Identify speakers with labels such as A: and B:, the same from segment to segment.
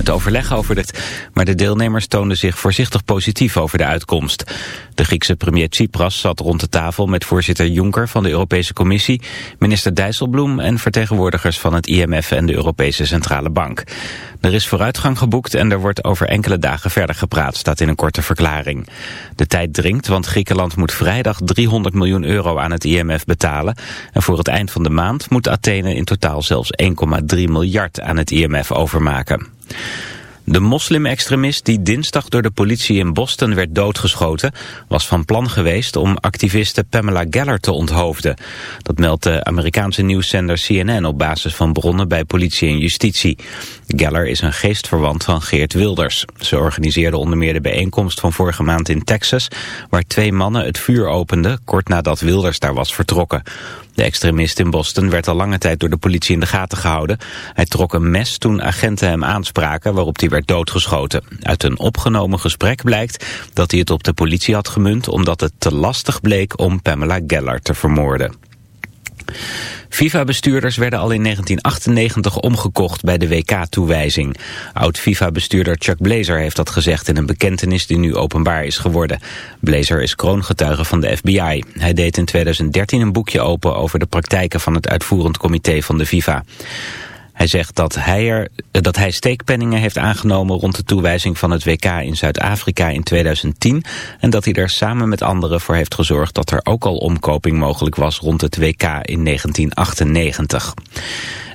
A: Het overleg over dit, maar de deelnemers toonden zich voorzichtig positief over de uitkomst. De Griekse premier Tsipras zat rond de tafel met voorzitter Juncker van de Europese Commissie, minister Dijsselbloem en vertegenwoordigers van het IMF en de Europese Centrale Bank. Er is vooruitgang geboekt en er wordt over enkele dagen verder gepraat, staat in een korte verklaring. De tijd dringt, want Griekenland moet vrijdag 300 miljoen euro aan het IMF betalen. En voor het eind van de maand moet Athene in totaal zelfs 1,3 miljard aan het IMF overmaken. De moslim-extremist die dinsdag door de politie in Boston werd doodgeschoten... was van plan geweest om activiste Pamela Geller te onthoofden. Dat meldt de Amerikaanse nieuwszender CNN op basis van bronnen bij politie en justitie. Geller is een geestverwant van Geert Wilders. Ze organiseerde onder meer de bijeenkomst van vorige maand in Texas... waar twee mannen het vuur openden kort nadat Wilders daar was vertrokken. De extremist in Boston werd al lange tijd door de politie in de gaten gehouden. Hij trok een mes toen agenten hem aanspraken waarop hij werd doodgeschoten. Uit een opgenomen gesprek blijkt dat hij het op de politie had gemunt omdat het te lastig bleek om Pamela Geller te vermoorden. FIFA-bestuurders werden al in 1998 omgekocht bij de WK-toewijzing. Oud-FIFA-bestuurder Chuck Blazer heeft dat gezegd in een bekentenis die nu openbaar is geworden. Blazer is kroongetuige van de FBI. Hij deed in 2013 een boekje open over de praktijken van het uitvoerend comité van de FIFA. Hij zegt dat hij, er, dat hij steekpenningen heeft aangenomen rond de toewijzing van het WK in Zuid-Afrika in 2010 en dat hij er samen met anderen voor heeft gezorgd dat er ook al omkoping mogelijk was rond het WK in 1998.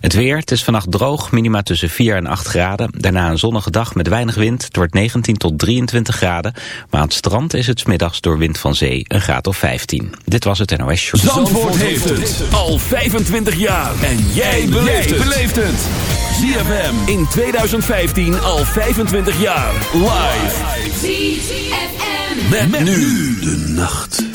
A: Het weer, het is vannacht droog, minima tussen 4 en 8 graden. Daarna een zonnige dag met weinig wind. Het wordt 19 tot 23 graden. Maar aan het strand is het smiddags door wind van zee een graad of 15. Dit was het NOS Show.
B: Zandvoort, Zandvoort heeft het al 25 jaar. En jij beleeft het. ZFM in 2015 al 25 jaar. Live. ZFM. Met, met nu de nacht.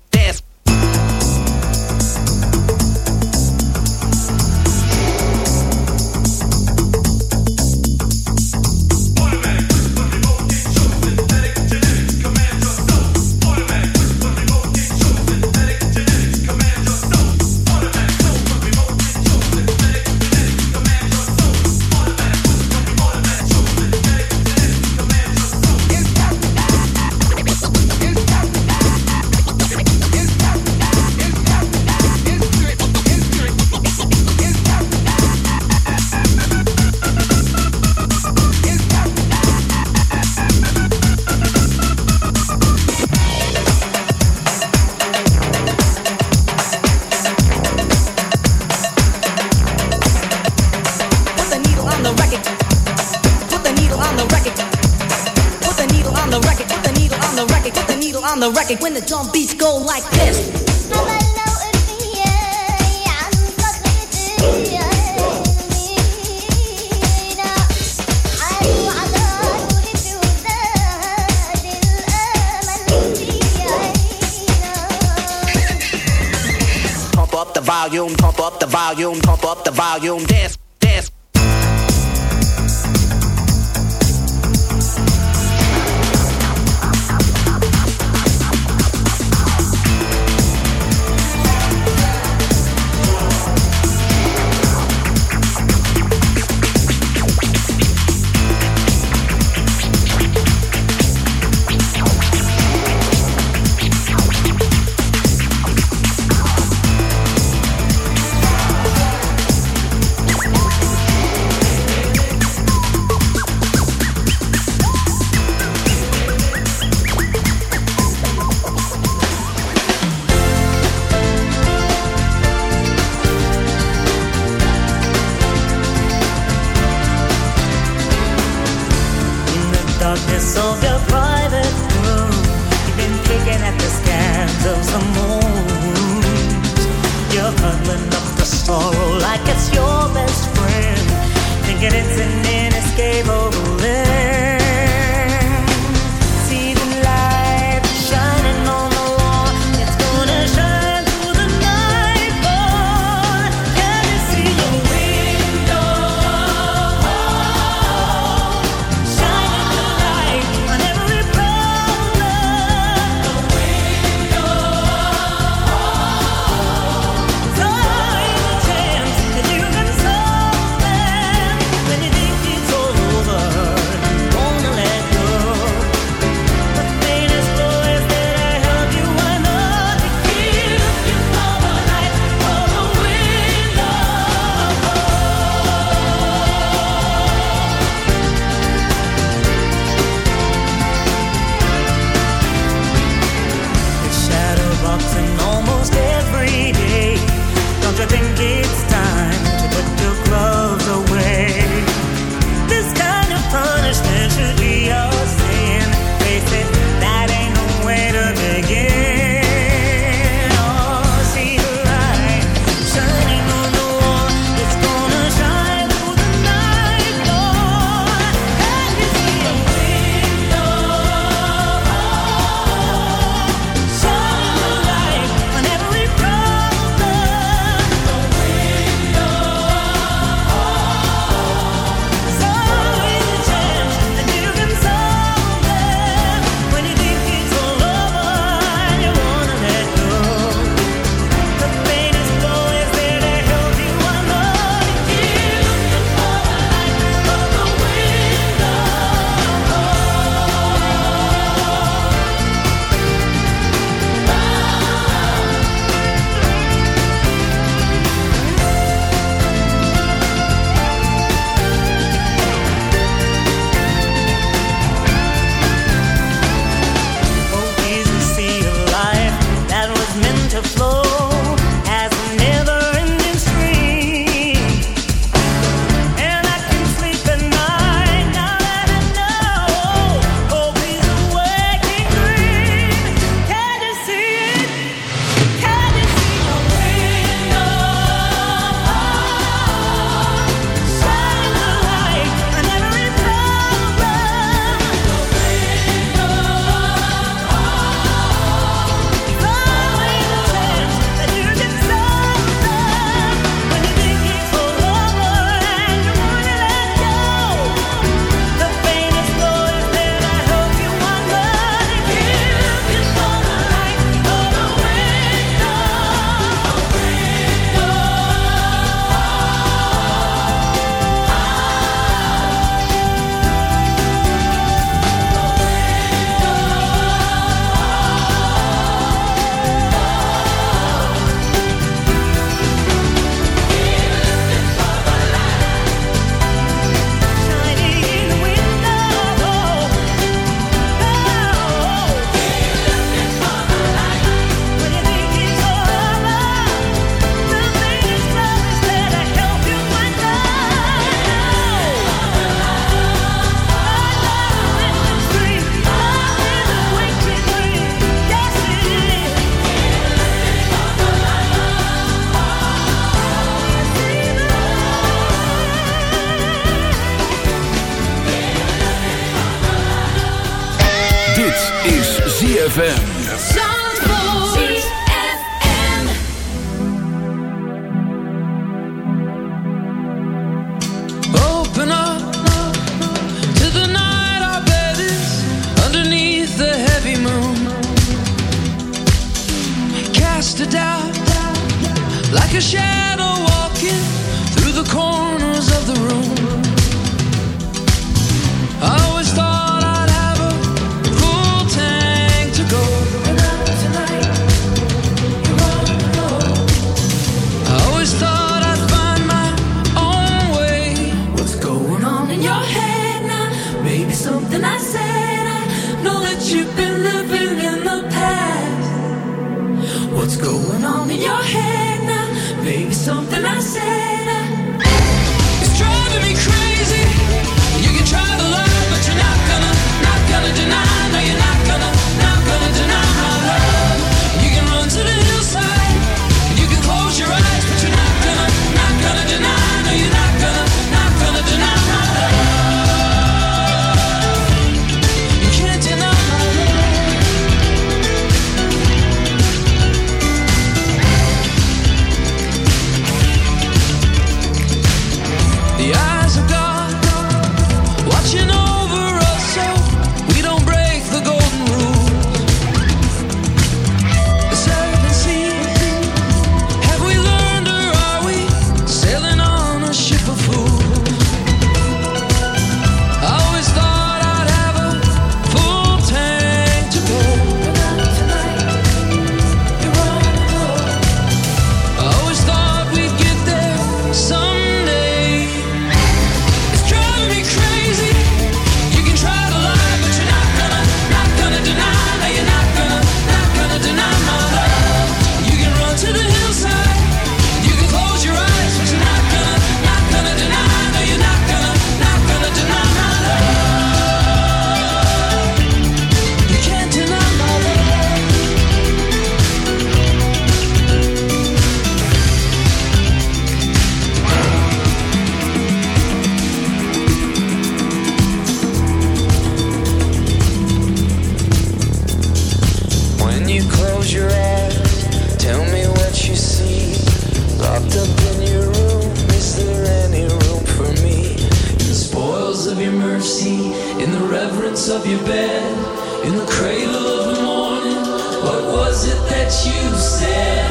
C: volume,
D: it that you said?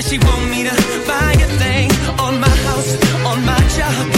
E: She want me to buy a thing on my house, on my job?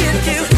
E: you.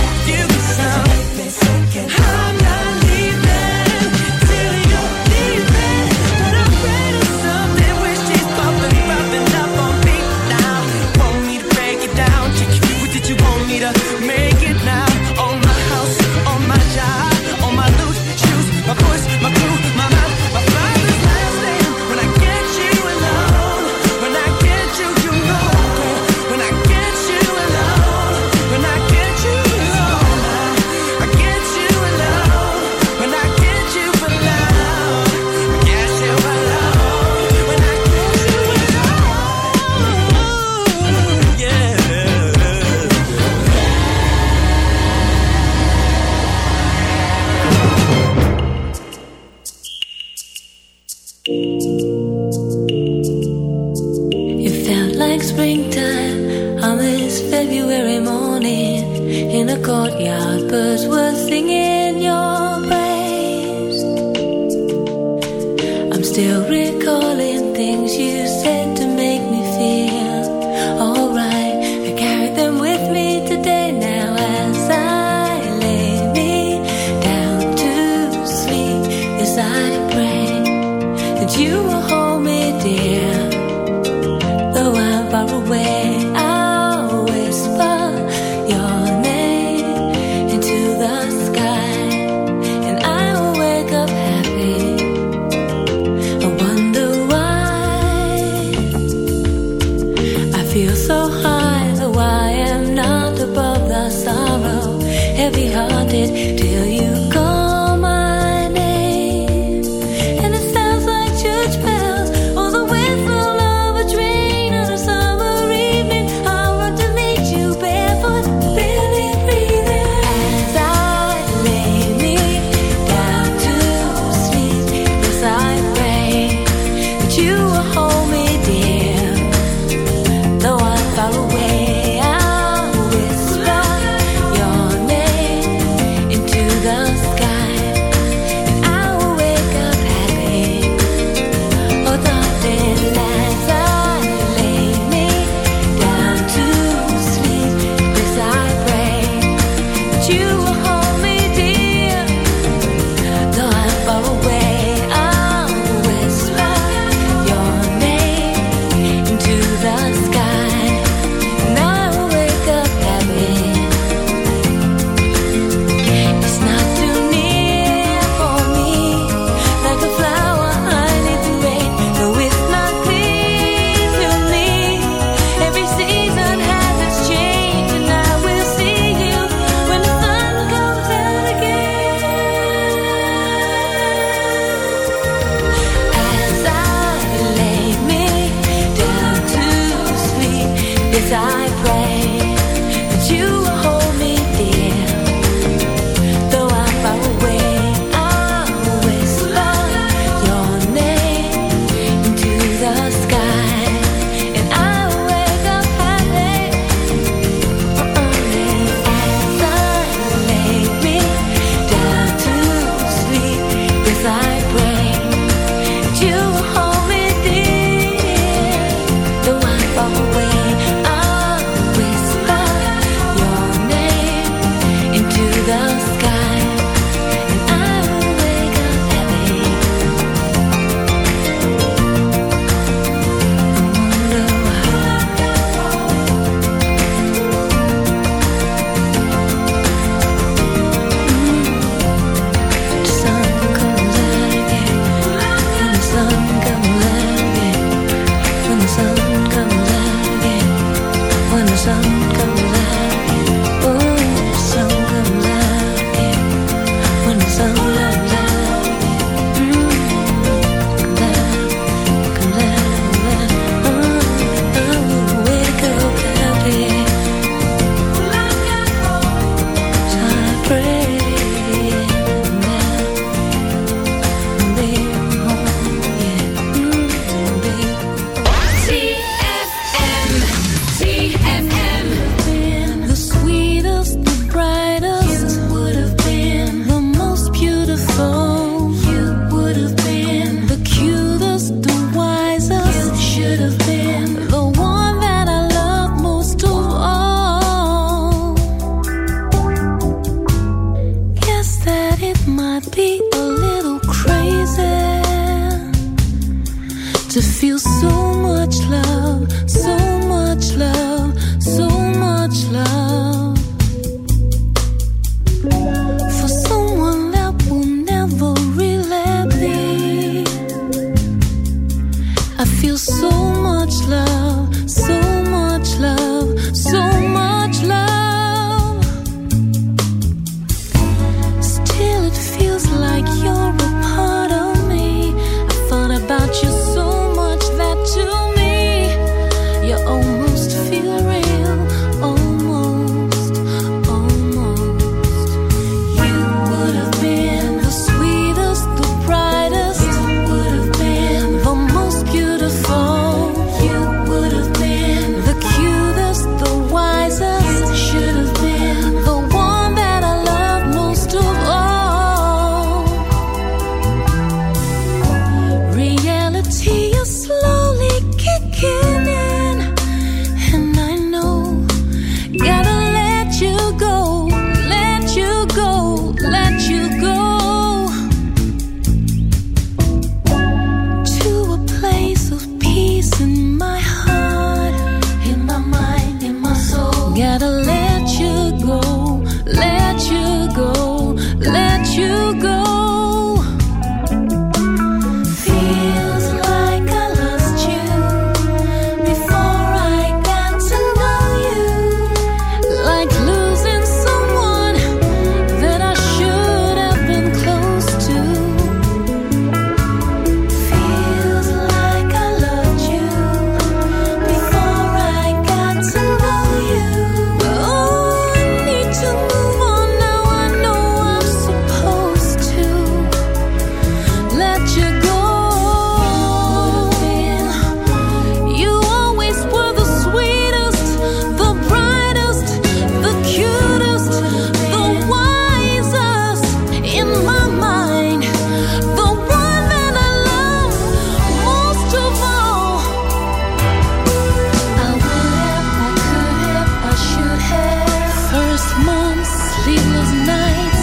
F: Sleepless nights,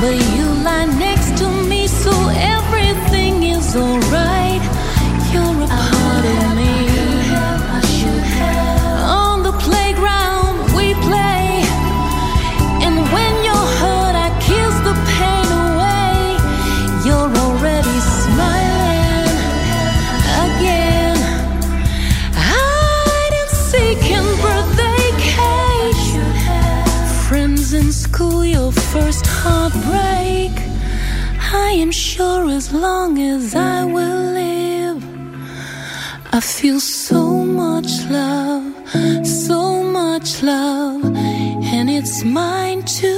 F: but you as long as I will live, I feel so
G: much love, so much love, and it's mine to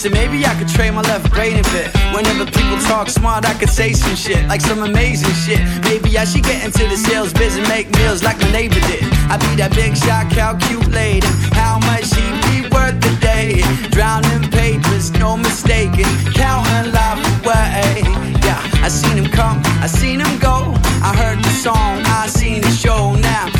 H: So maybe I could trade my left brain a bit. Whenever people talk smart, I could say some shit, like some amazing shit. Maybe I should get into the sales biz and make meals like my neighbor did. I'd be that big shot, calculating how much he be worth a day. Drowning papers, no mistaking, counting life away. Yeah, I seen him come, I seen him go. I heard the song, I seen the show now.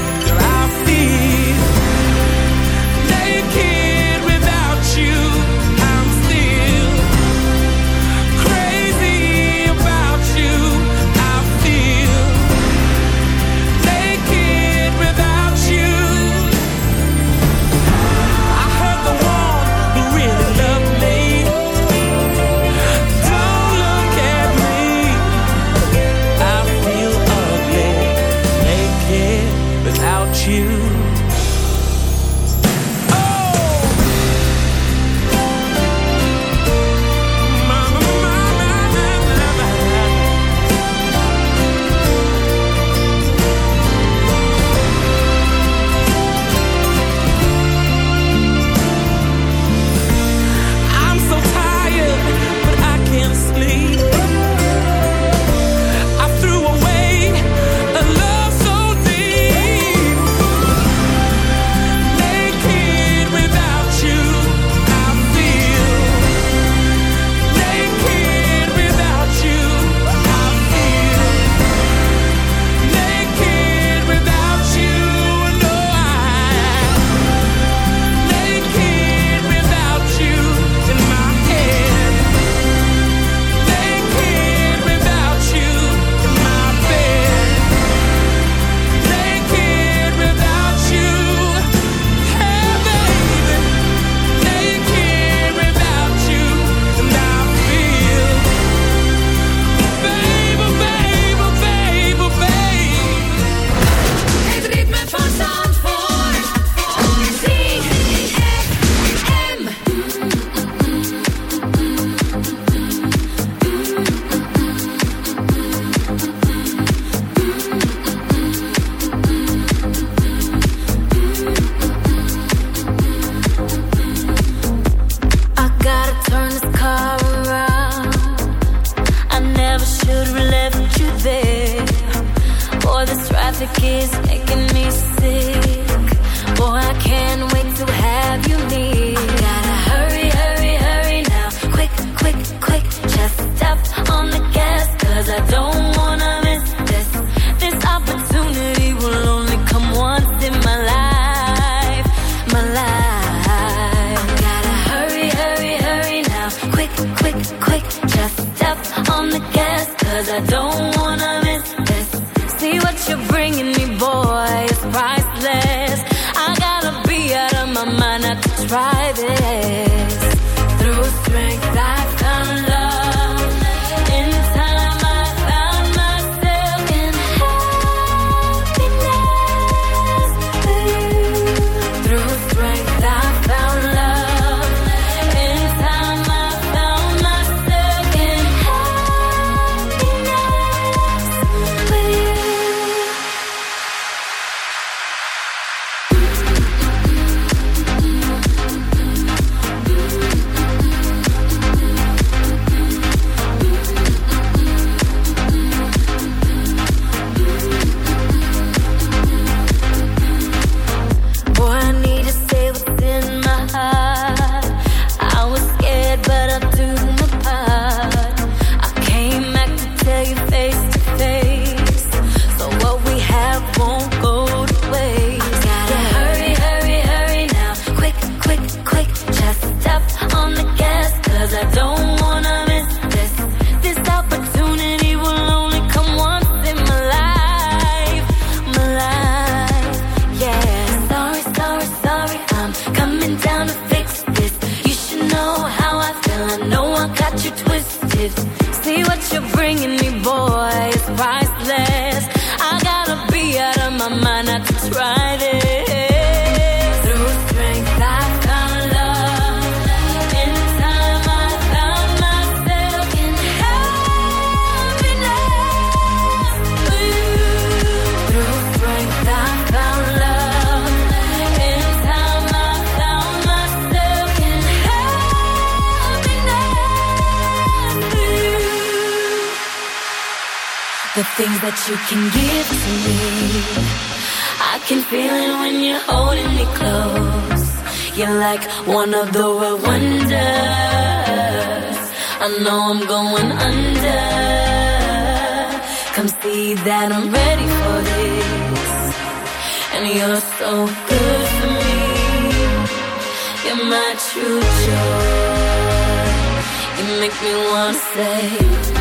I: make me wanna say.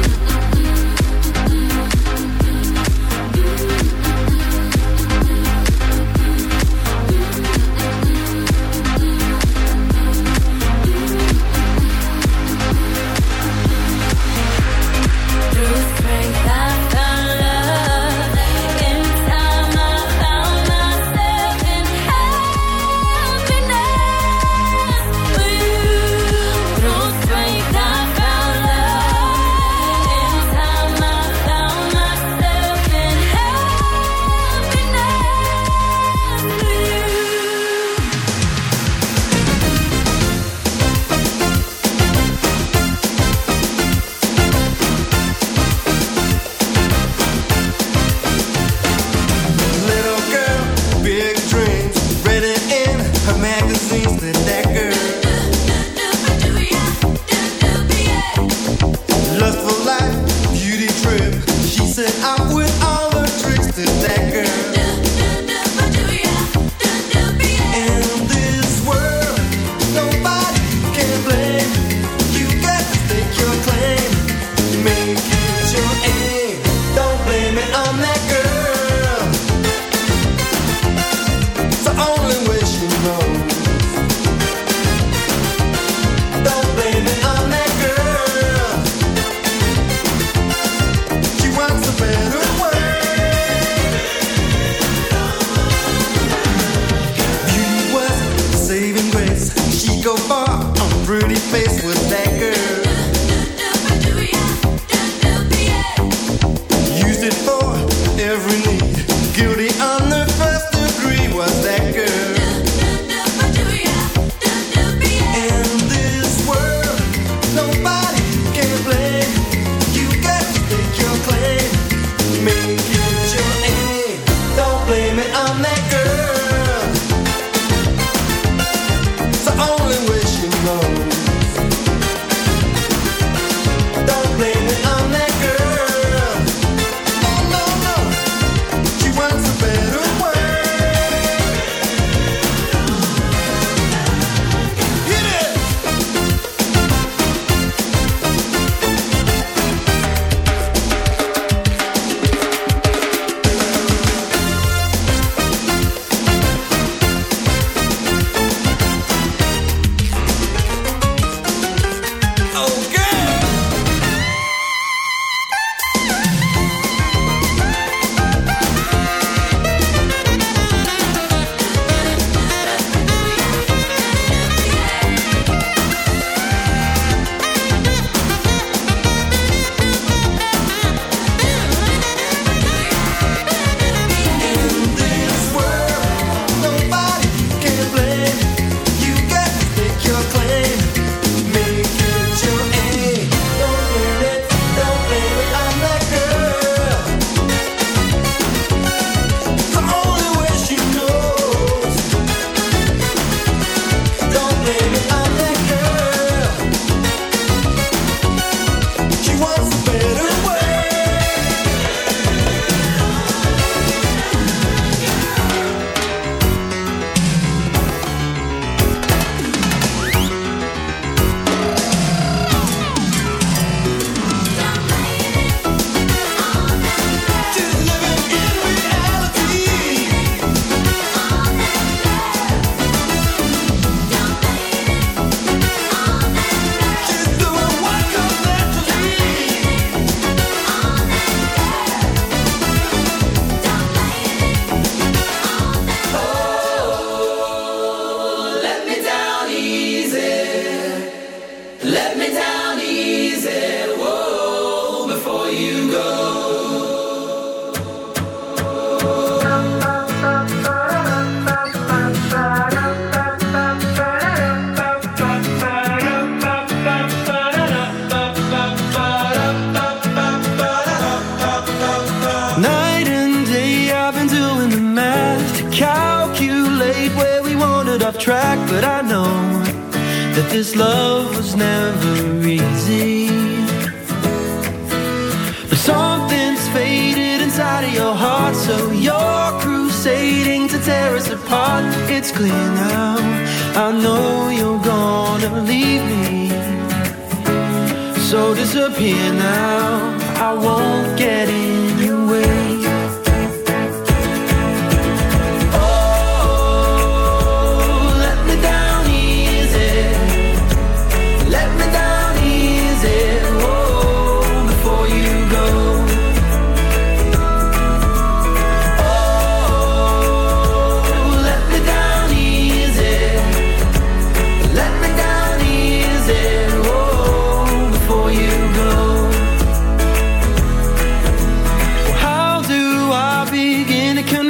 J: on the first degree was that girl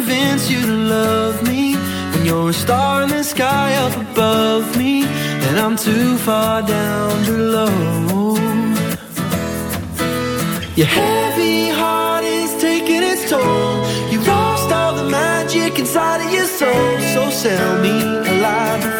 I: convince you to love me when you're a star in the sky up above me and I'm too far down below. Your heavy heart is taking its toll. You lost all the magic inside of your soul, so sell me
K: a lie.